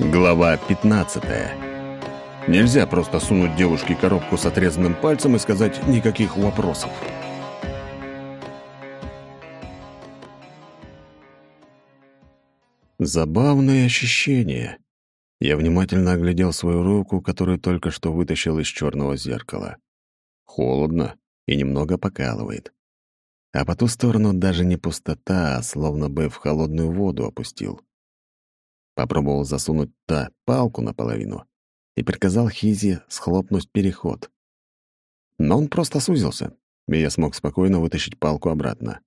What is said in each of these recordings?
Глава 15 Нельзя просто сунуть девушке коробку с отрезанным пальцем и сказать «никаких вопросов». Забавное ощущение. Я внимательно оглядел свою руку, которую только что вытащил из черного зеркала. Холодно и немного покалывает. А по ту сторону даже не пустота, а словно бы в холодную воду опустил. Попробовал засунуть та палку наполовину и приказал Хизи схлопнуть переход. Но он просто сузился, и я смог спокойно вытащить палку обратно.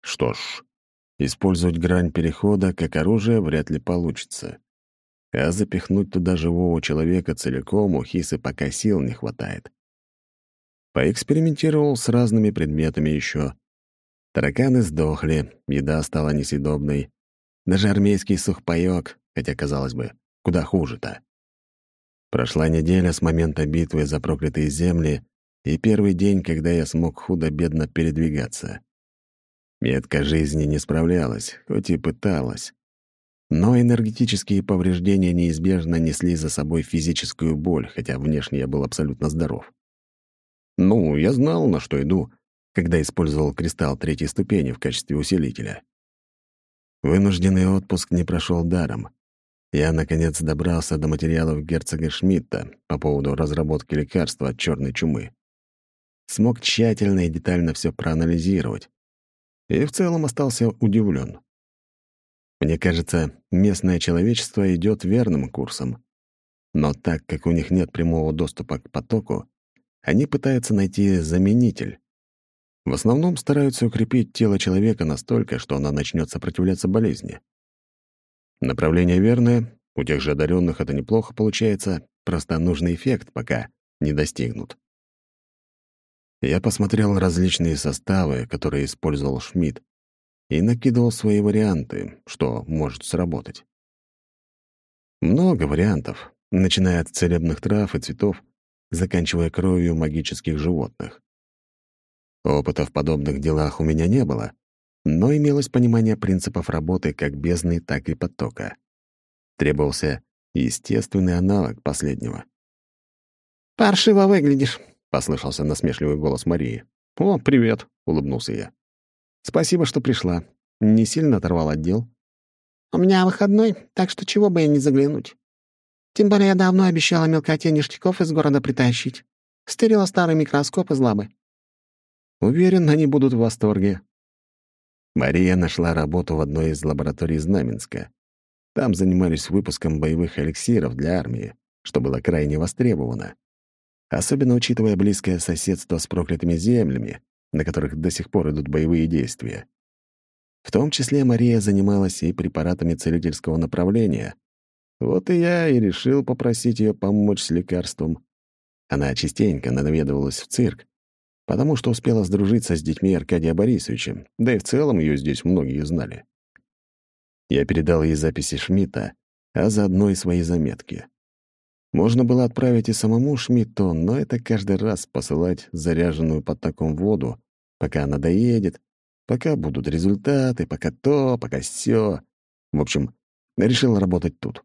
Что ж, использовать грань перехода как оружие вряд ли получится. А запихнуть туда живого человека целиком у Хисы пока сил не хватает. Поэкспериментировал с разными предметами еще. Тараканы сдохли, еда стала несъедобной, даже армейский сухпайок, хотя, казалось бы, куда хуже-то. Прошла неделя с момента битвы за проклятые земли и первый день, когда я смог худо-бедно передвигаться. Метка жизни не справлялась, хоть и пыталась. Но энергетические повреждения неизбежно несли за собой физическую боль, хотя внешне я был абсолютно здоров. Ну, я знал, на что иду, когда использовал кристалл третьей ступени в качестве усилителя. Вынужденный отпуск не прошел даром. Я, наконец, добрался до материалов герцога Шмидта по поводу разработки лекарства от черной чумы. Смог тщательно и детально все проанализировать. И в целом остался удивлен. Мне кажется, местное человечество идет верным курсом. Но так как у них нет прямого доступа к потоку, они пытаются найти заменитель. В основном стараются укрепить тело человека настолько, что оно начнет сопротивляться болезни. Направление верное, у тех же одаренных это неплохо получается, просто нужный эффект пока не достигнут. Я посмотрел различные составы, которые использовал Шмидт, и накидывал свои варианты, что может сработать. Много вариантов, начиная от целебных трав и цветов, заканчивая кровью магических животных. Опыта в подобных делах у меня не было, но имелось понимание принципов работы как бездны, так и потока. Требовался естественный аналог последнего. «Паршиво выглядишь», — послышался насмешливый голос Марии. «О, привет», — улыбнулся я. «Спасибо, что пришла. Не сильно оторвал отдел?» «У меня выходной, так что чего бы я не заглянуть. Тем более я давно обещала мелкоте ништяков из города притащить. Стырила старый микроскоп из лабы. Уверен, они будут в восторге. Мария нашла работу в одной из лабораторий Знаменска. Там занимались выпуском боевых эликсиров для армии, что было крайне востребовано. Особенно учитывая близкое соседство с проклятыми землями, на которых до сих пор идут боевые действия. В том числе Мария занималась и препаратами целительского направления. Вот и я и решил попросить ее помочь с лекарством. Она частенько наведывалась в цирк, потому что успела сдружиться с детьми Аркадия Борисовича, да и в целом ее здесь многие знали. Я передал ей записи Шмидта, а заодно и свои заметки. Можно было отправить и самому Шмидту, но это каждый раз посылать заряженную под таком воду, пока она доедет, пока будут результаты, пока то, пока сё. В общем, решил работать тут.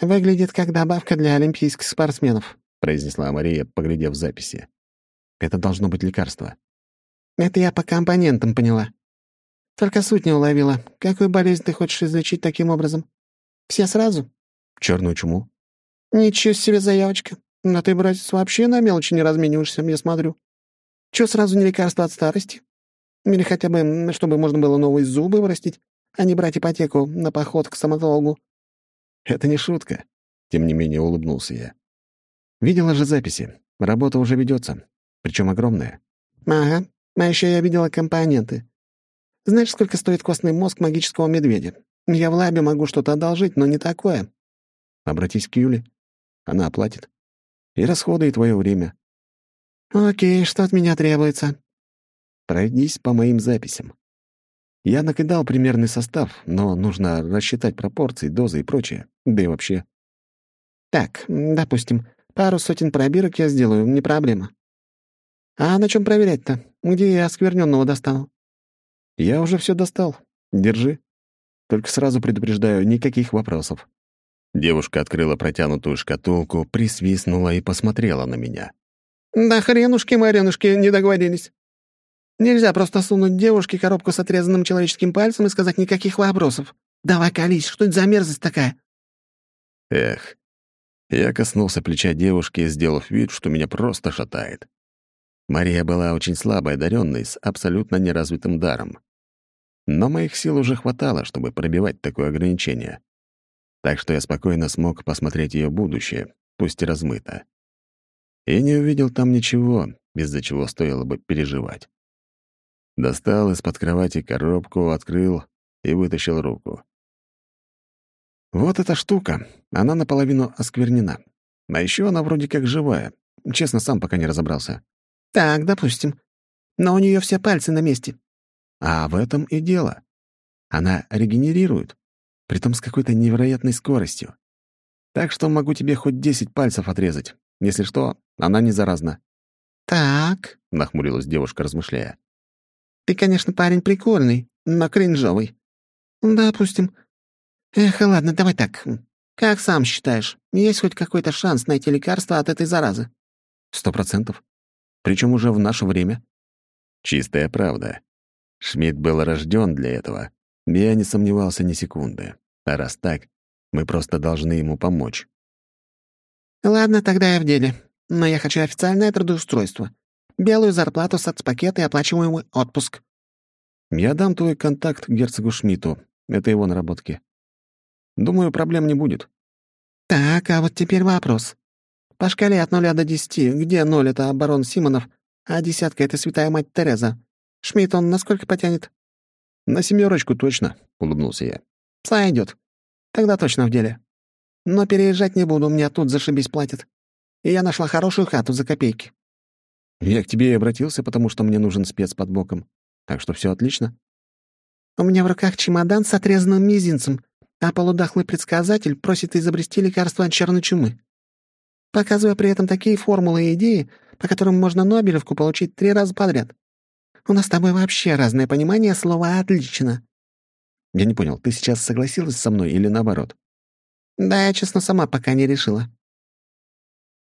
«Выглядит как добавка для олимпийских спортсменов», — произнесла Мария, поглядев записи. Это должно быть лекарство. Это я по компонентам поняла. Только суть не уловила. Какую болезнь ты хочешь излечить таким образом? Все сразу? Черную чуму. Ничего себе заявочка. Но ты, братец, вообще на мелочи не размениваешься, я смотрю. Чего сразу не лекарство от старости? Или хотя бы, чтобы можно было новые зубы вырастить, а не брать ипотеку на поход к стоматологу? Это не шутка. Тем не менее улыбнулся я. Видела же записи. Работа уже ведется причем огромная. Ага, а еще я видела компоненты. Знаешь, сколько стоит костный мозг магического медведя? Я в лабе могу что-то одолжить, но не такое. Обратись к Юле. Она оплатит. И расходы, и твое время. Окей, что от меня требуется? Пройдись по моим записям. Я накидал примерный состав, но нужно рассчитать пропорции, дозы и прочее. Да и вообще. Так, допустим, пару сотен пробирок я сделаю, не проблема. «А на чем проверять-то? Где я оскверненного достану?» «Я уже все достал. Держи. Только сразу предупреждаю, никаких вопросов». Девушка открыла протянутую шкатулку, присвистнула и посмотрела на меня. «Да хренушки-маренушки не договорились. Нельзя просто сунуть девушке коробку с отрезанным человеческим пальцем и сказать никаких вопросов. Давай колись, что это за мерзость такая?» Эх, я коснулся плеча девушки, сделав вид, что меня просто шатает. Мария была очень слабой одаренной, с абсолютно неразвитым даром. Но моих сил уже хватало, чтобы пробивать такое ограничение. Так что я спокойно смог посмотреть ее будущее, пусть и размыто. И не увидел там ничего, из-за чего стоило бы переживать. Достал из-под кровати коробку, открыл и вытащил руку. Вот эта штука, она наполовину осквернена. А еще она вроде как живая. Честно, сам пока не разобрался. «Так, допустим. Но у нее все пальцы на месте». А в этом и дело. Она регенерирует, притом с какой-то невероятной скоростью. Так что могу тебе хоть десять пальцев отрезать. Если что, она не заразна. «Так», — нахмурилась девушка, размышляя. «Ты, конечно, парень прикольный, но кринжовый. Допустим. Эх, ладно, давай так. Как сам считаешь, есть хоть какой-то шанс найти лекарство от этой заразы?» «Сто процентов. Причем уже в наше время». Чистая правда. Шмидт был рожден для этого. Я не сомневался ни секунды. А раз так, мы просто должны ему помочь. «Ладно, тогда я в деле. Но я хочу официальное трудоустройство. Белую зарплату, соцпакет и оплачиваемый отпуск». «Я дам твой контакт герцогу Шмидту. Это его наработки. Думаю, проблем не будет». «Так, а вот теперь вопрос. По шкале от нуля до десяти, где ноль — это барон Симонов, а десятка — это святая мать Тереза? Шмидт он насколько потянет?» «На семерочку точно», — улыбнулся я. «Сойдет. Тогда точно в деле. Но переезжать не буду, мне тут зашибись платят. И я нашла хорошую хату за копейки». «Я к тебе и обратился, потому что мне нужен спец под боком. Так что все отлично». «У меня в руках чемодан с отрезанным мизинцем, а полудахлый предсказатель просит изобрести лекарство от черной чумы показывая при этом такие формулы и идеи, по которым можно Нобелевку получить три раза подряд. У нас с тобой вообще разное понимание слова «отлично». Я не понял, ты сейчас согласилась со мной или наоборот? Да, я, честно, сама пока не решила.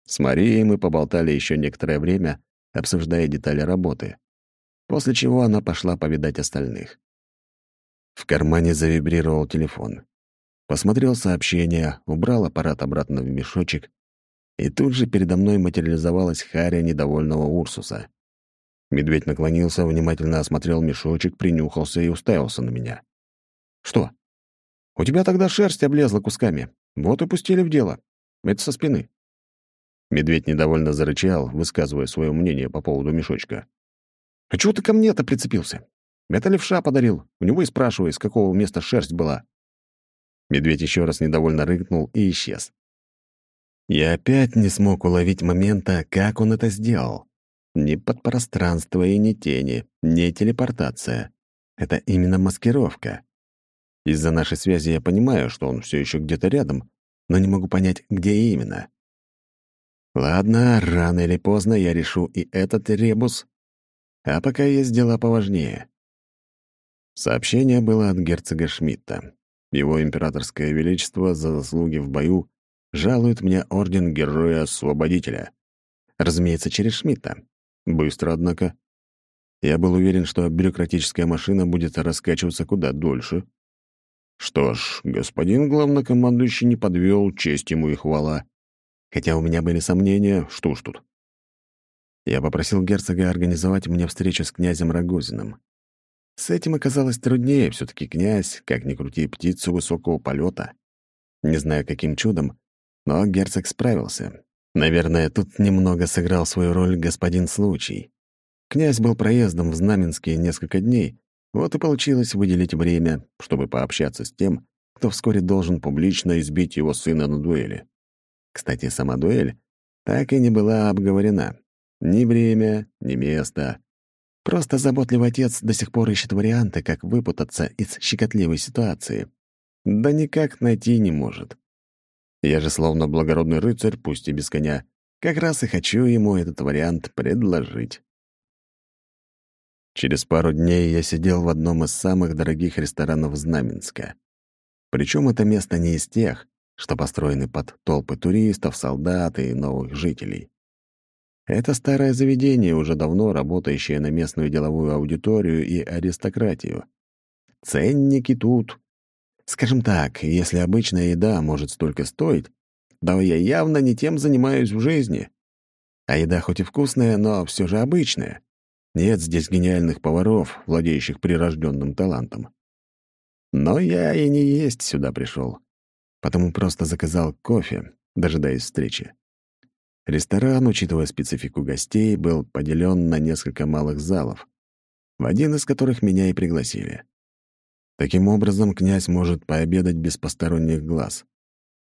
С Марией мы поболтали еще некоторое время, обсуждая детали работы, после чего она пошла повидать остальных. В кармане завибрировал телефон. Посмотрел сообщение, убрал аппарат обратно в мешочек и тут же передо мной материализовалась харя недовольного Урсуса. Медведь наклонился, внимательно осмотрел мешочек, принюхался и уставился на меня. «Что? У тебя тогда шерсть облезла кусками. Вот и пустили в дело. Это со спины». Медведь недовольно зарычал, высказывая свое мнение по поводу мешочка. «А чего ты ко мне-то прицепился? Это левша подарил. У него и спрашивай, с какого места шерсть была». Медведь еще раз недовольно рыкнул и исчез. Я опять не смог уловить момента, как он это сделал. Ни подпространство и ни тени, ни телепортация. Это именно маскировка. Из-за нашей связи я понимаю, что он все еще где-то рядом, но не могу понять, где именно. Ладно, рано или поздно я решу и этот ребус. А пока есть дела поважнее. Сообщение было от герцога Шмидта. Его императорское величество за заслуги в бою жалует мне орден Героя-Освободителя. Разумеется, через Шмидта. Быстро, однако. Я был уверен, что бюрократическая машина будет раскачиваться куда дольше. Что ж, господин главнокомандующий не подвел, честь ему и хвала. Хотя у меня были сомнения, что ж тут. Я попросил герцога организовать мне встречу с князем Рогозиным. С этим оказалось труднее, все таки князь, как ни крути, птицу высокого полета. Не знаю, каким чудом, но герцог справился. Наверное, тут немного сыграл свою роль господин Случай. Князь был проездом в Знаменске несколько дней, вот и получилось выделить время, чтобы пообщаться с тем, кто вскоре должен публично избить его сына на дуэли. Кстати, сама дуэль так и не была обговорена. Ни время, ни место. Просто заботливый отец до сих пор ищет варианты, как выпутаться из щекотливой ситуации. Да никак найти не может. Я же словно благородный рыцарь, пусть и без коня, как раз и хочу ему этот вариант предложить. Через пару дней я сидел в одном из самых дорогих ресторанов Знаменска. Причем это место не из тех, что построены под толпы туристов, солдат и новых жителей. Это старое заведение, уже давно работающее на местную деловую аудиторию и аристократию. Ценники тут. Скажем так, если обычная еда может столько стоить, то я явно не тем занимаюсь в жизни. А еда хоть и вкусная, но все же обычная. Нет здесь гениальных поваров, владеющих прирожденным талантом. Но я и не есть сюда пришел, потому просто заказал кофе, дожидаясь встречи. Ресторан, учитывая специфику гостей, был поделен на несколько малых залов, в один из которых меня и пригласили. Таким образом, князь может пообедать без посторонних глаз,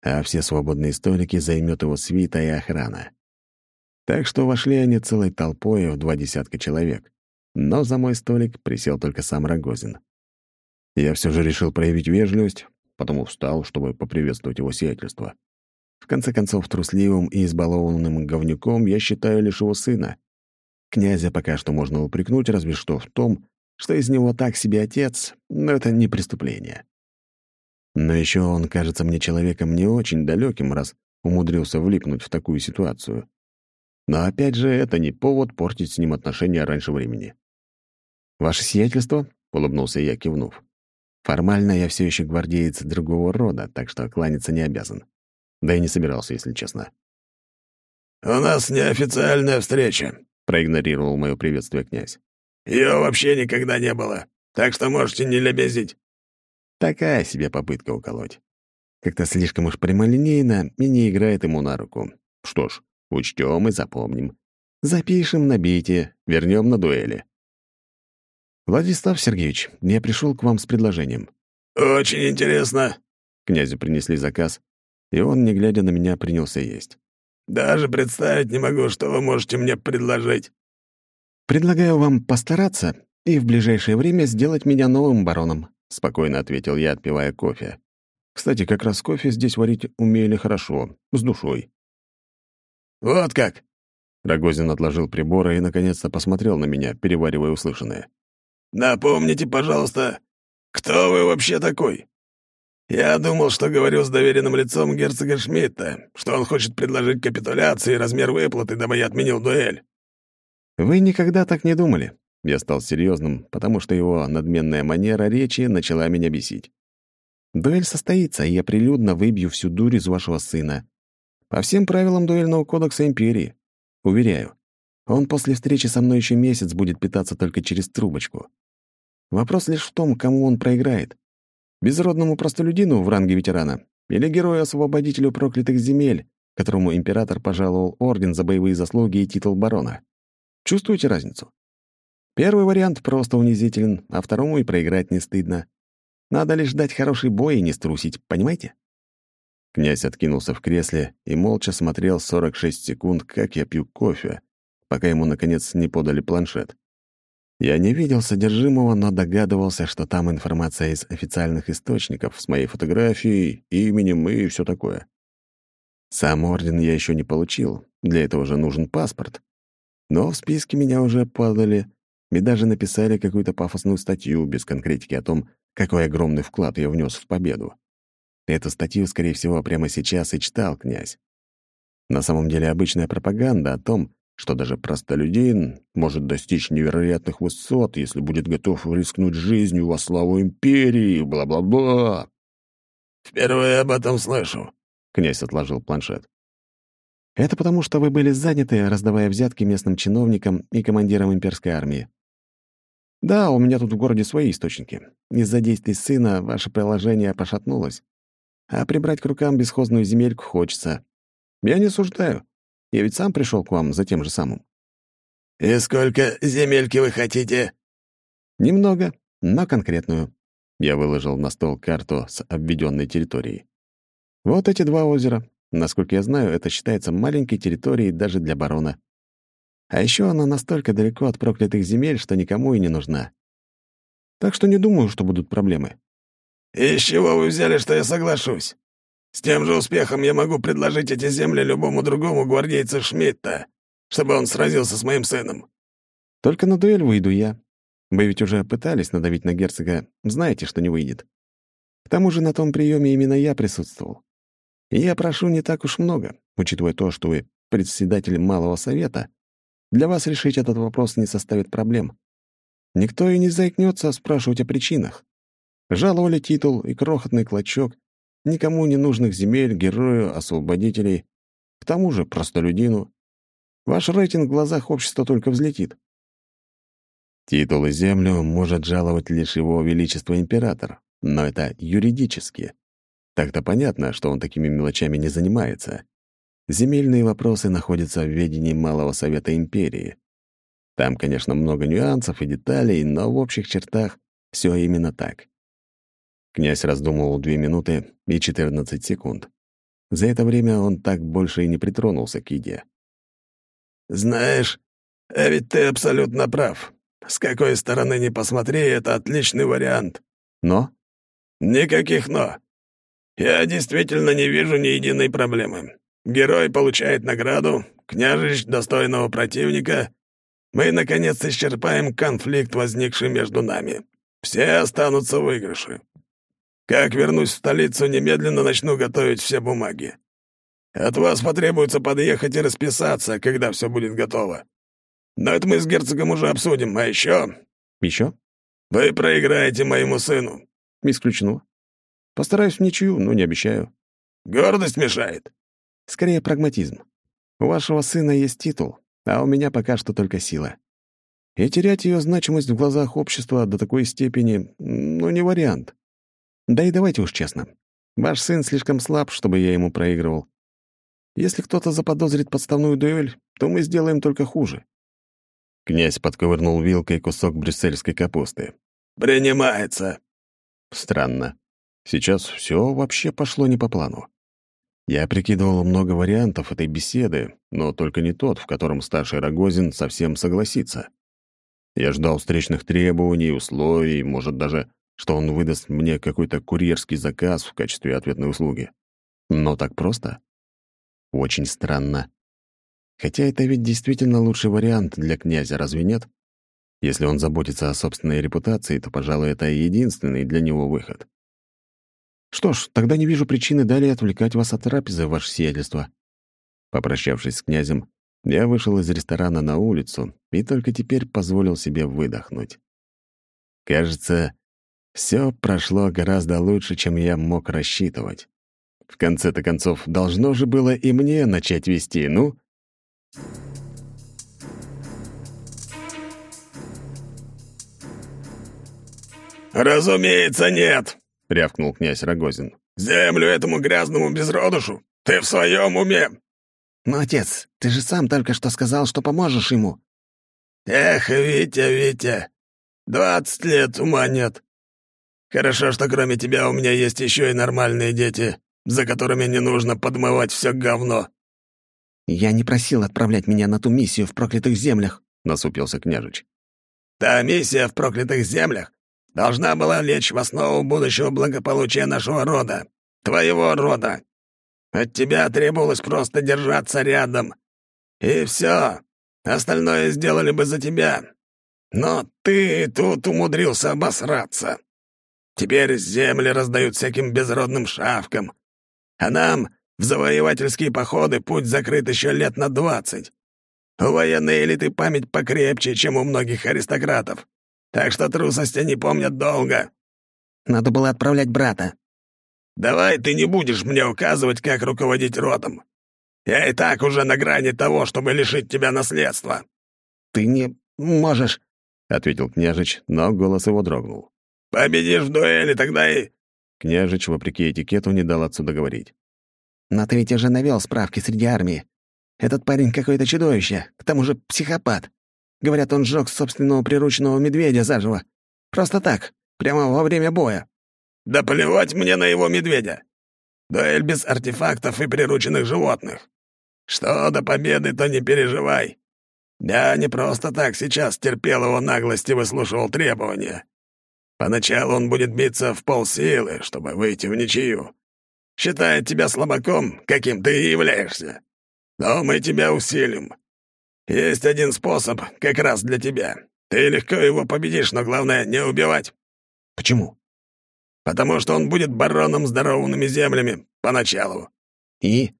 а все свободные столики займет его свита и охрана. Так что вошли они целой толпой в два десятка человек, но за мой столик присел только сам Рогозин. Я все же решил проявить вежливость, потому встал, чтобы поприветствовать его сиятельство. В конце концов, трусливым и избалованным говнюком я считаю лишь его сына. Князя пока что можно упрекнуть разве что в том, что из него так себе отец, но это не преступление. Но еще он кажется мне человеком не очень далеким, раз умудрился влипнуть в такую ситуацию. Но опять же, это не повод портить с ним отношения раньше времени. «Ваше сиятельство?» — улыбнулся я, кивнув. «Формально я все еще гвардеец другого рода, так что кланяться не обязан. Да и не собирался, если честно. «У нас неофициальная встреча», — проигнорировал мое приветствие князь. «Ее вообще никогда не было, так что можете не лебезить». Такая себе попытка уколоть. Как-то слишком уж прямолинейно и не играет ему на руку. Что ж, учтем и запомним. Запишем на бите, вернем на дуэли. Владислав Сергеевич, я пришел к вам с предложением. «Очень интересно». Князю принесли заказ, и он, не глядя на меня, принялся есть. «Даже представить не могу, что вы можете мне предложить». «Предлагаю вам постараться и в ближайшее время сделать меня новым бароном», — спокойно ответил я, отпивая кофе. Кстати, как раз кофе здесь варить умели хорошо, с душой. «Вот как!» Рогозин отложил приборы и, наконец-то, посмотрел на меня, переваривая услышанное. «Напомните, пожалуйста, кто вы вообще такой?» Я думал, что говорю с доверенным лицом герцога Шмидта, что он хочет предложить капитуляцию и размер выплаты, дабы я отменил дуэль. Вы никогда так не думали. Я стал серьезным, потому что его надменная манера речи начала меня бесить. Дуэль состоится, и я прилюдно выбью всю дурь из вашего сына. По всем правилам дуэльного кодекса Империи. Уверяю, он после встречи со мной еще месяц будет питаться только через трубочку. Вопрос лишь в том, кому он проиграет. Безродному простолюдину в ранге ветерана или герою-освободителю проклятых земель, которому император пожаловал орден за боевые заслуги и титул барона. Чувствуете разницу? Первый вариант просто унизителен, а второму и проиграть не стыдно. Надо лишь дать хороший бой и не струсить, понимаете? Князь откинулся в кресле и молча смотрел 46 секунд, как я пью кофе, пока ему, наконец, не подали планшет. Я не видел содержимого, но догадывался, что там информация из официальных источников с моей фотографией, именем и все такое. Сам орден я еще не получил, для этого же нужен паспорт. Но в списке меня уже подали и даже написали какую-то пафосную статью без конкретики о том, какой огромный вклад я внес в победу. Эту статью, скорее всего, прямо сейчас и читал князь. На самом деле обычная пропаганда о том, что даже простолюдин может достичь невероятных высот, если будет готов рискнуть жизнью во славу империи, бла-бла-бла. «Впервые об этом слышу», — князь отложил планшет. «Это потому, что вы были заняты, раздавая взятки местным чиновникам и командирам имперской армии. Да, у меня тут в городе свои источники. Из-за действий сына ваше положение пошатнулось. А прибрать к рукам бесхозную земельку хочется. Я не суждаю. Я ведь сам пришел к вам за тем же самым». «И сколько земельки вы хотите?» «Немного, но конкретную». Я выложил на стол карту с обведенной территорией. «Вот эти два озера. Насколько я знаю, это считается маленькой территорией даже для барона. А еще она настолько далеко от проклятых земель, что никому и не нужна. Так что не думаю, что будут проблемы». «Из чего вы взяли, что я соглашусь?» С тем же успехом я могу предложить эти земли любому другому гвардейцу Шмидта, чтобы он сразился с моим сыном». «Только на дуэль выйду я. Вы ведь уже пытались надавить на герцога, знаете, что не выйдет. К тому же на том приеме именно я присутствовал. Я прошу не так уж много, учитывая то, что вы председатель Малого Совета. Для вас решить этот вопрос не составит проблем. Никто и не заикнется спрашивать о причинах. Жаловали титул и крохотный клочок никому не нужных земель, герою, освободителей, к тому же простолюдину. Ваш рейтинг в глазах общества только взлетит. Титул и землю может жаловать лишь его величество император, но это юридически. Так-то понятно, что он такими мелочами не занимается. Земельные вопросы находятся в ведении Малого Совета Империи. Там, конечно, много нюансов и деталей, но в общих чертах все именно так. Князь раздумывал две минуты и 14 секунд. За это время он так больше и не притронулся к еде. «Знаешь, а ведь ты абсолютно прав. С какой стороны ни посмотри, это отличный вариант». «Но?» «Никаких «но». Я действительно не вижу ни единой проблемы. Герой получает награду, княжич — достойного противника. Мы, наконец, исчерпаем конфликт, возникший между нами. Все останутся в выигрыше. Как вернусь в столицу, немедленно начну готовить все бумаги. От вас потребуется подъехать и расписаться, когда все будет готово. Но это мы с герцогом уже обсудим. А еще... Еще? Вы проиграете моему сыну. Исключено. Постараюсь в ничью, но не обещаю. Гордость мешает. Скорее, прагматизм. У вашего сына есть титул, а у меня пока что только сила. И терять ее значимость в глазах общества до такой степени, ну, не вариант. Да и давайте уж честно. Ваш сын слишком слаб, чтобы я ему проигрывал. Если кто-то заподозрит подставную дуэль, то мы сделаем только хуже». Князь подковырнул вилкой кусок брюссельской капусты. «Принимается». Странно. Сейчас все вообще пошло не по плану. Я прикидывал много вариантов этой беседы, но только не тот, в котором старший Рогозин совсем согласится. Я ждал встречных требований, условий, может, даже что он выдаст мне какой-то курьерский заказ в качестве ответной услуги. Но так просто? Очень странно. Хотя это ведь действительно лучший вариант для князя, разве нет? Если он заботится о собственной репутации, то, пожалуй, это единственный для него выход. Что ж, тогда не вижу причины далее отвлекать вас от трапезы, ваше сиятельство. Попрощавшись с князем, я вышел из ресторана на улицу и только теперь позволил себе выдохнуть. Кажется, все прошло гораздо лучше, чем я мог рассчитывать. В конце-то концов, должно же было и мне начать вести, ну? «Разумеется, нет!» — рявкнул князь Рогозин. «Землю этому грязному безродушу! Ты в своем уме!» «Но, отец, ты же сам только что сказал, что поможешь ему!» «Эх, Витя, Витя, двадцать лет ума нет. Хорошо, что кроме тебя у меня есть еще и нормальные дети, за которыми не нужно подмывать все говно». «Я не просил отправлять меня на ту миссию в проклятых землях», — насупился княжич. «Та миссия в проклятых землях должна была лечь в основу будущего благополучия нашего рода, твоего рода. От тебя требовалось просто держаться рядом. И все. Остальное сделали бы за тебя. Но ты тут умудрился обосраться. Теперь земли раздают всяким безродным шавкам. А нам в завоевательские походы путь закрыт еще лет на двадцать. У военной элиты память покрепче, чем у многих аристократов. Так что трусости не помнят долго. Надо было отправлять брата. Давай ты не будешь мне указывать, как руководить родом. Я и так уже на грани того, чтобы лишить тебя наследства. Ты не можешь, — ответил княжич, но голос его дрогнул. Победишь в дуэли, тогда и...» Княжич, вопреки этикету, не дал отцу договорить. «Но ты ведь уже навел справки среди армии. Этот парень какое-то чудовище, к тому же психопат. Говорят, он сжег собственного прирученного медведя заживо. Просто так, прямо во время боя». «Да плевать мне на его медведя! Дуэль без артефактов и прирученных животных. Что до победы, то не переживай. Я не просто так сейчас терпел его наглость и выслушивал требования. Поначалу он будет биться в полсилы, чтобы выйти в ничью. Считает тебя слабаком, каким ты и являешься. Но мы тебя усилим. Есть один способ как раз для тебя. Ты легко его победишь, но главное — не убивать». «Почему?» «Потому что он будет бароном с дарованными землями поначалу. И?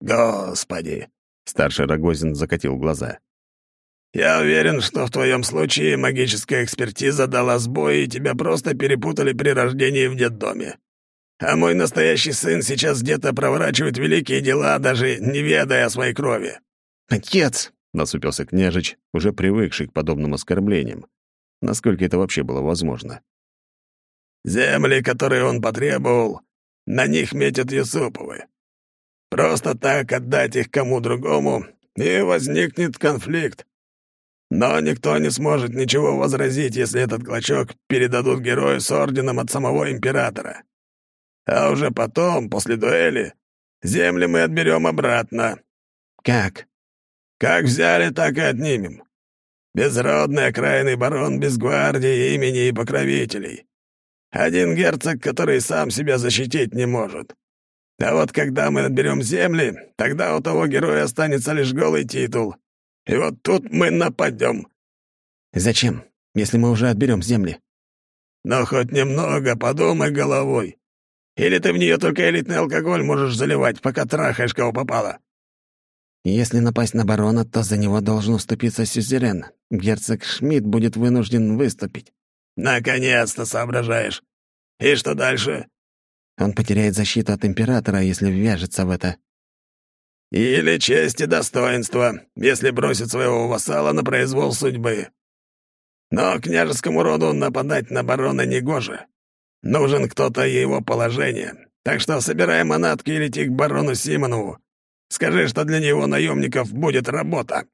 Господи! Старший Рогозин закатил глаза. «Я уверен, что в твоем случае магическая экспертиза дала сбой, и тебя просто перепутали при рождении в детдоме. А мой настоящий сын сейчас где-то проворачивает великие дела, даже не ведая о своей крови». «Отец!» — насупился княжич, уже привыкший к подобным оскорблениям. Насколько это вообще было возможно? «Земли, которые он потребовал, на них метят Юсуповы. Просто так отдать их кому другому, и возникнет конфликт. Но никто не сможет ничего возразить, если этот клочок передадут герою с орденом от самого императора. А уже потом, после дуэли, земли мы отберем обратно. Как? Как взяли, так и отнимем. Безродный окраинный барон без гвардии, имени и покровителей. Один герцог, который сам себя защитить не может. А вот когда мы отберем земли, тогда у того героя останется лишь голый титул. И вот тут мы нападем. Зачем, если мы уже отберем земли? Но хоть немного подумай головой. Или ты в нее только элитный алкоголь можешь заливать, пока трахаешь кого попало. Если напасть на барона, то за него должен уступиться сюзерен. Герцог Шмидт будет вынужден выступить. Наконец-то соображаешь. И что дальше? Он потеряет защиту от императора, если ввяжется в это. Или честь и достоинство, если бросит своего вассала на произвол судьбы. Но княжескому роду нападать на барона негоже. Нужен кто-то его положение. Так что собирай манатки и лети к барону Симонову. Скажи, что для него наемников будет работа.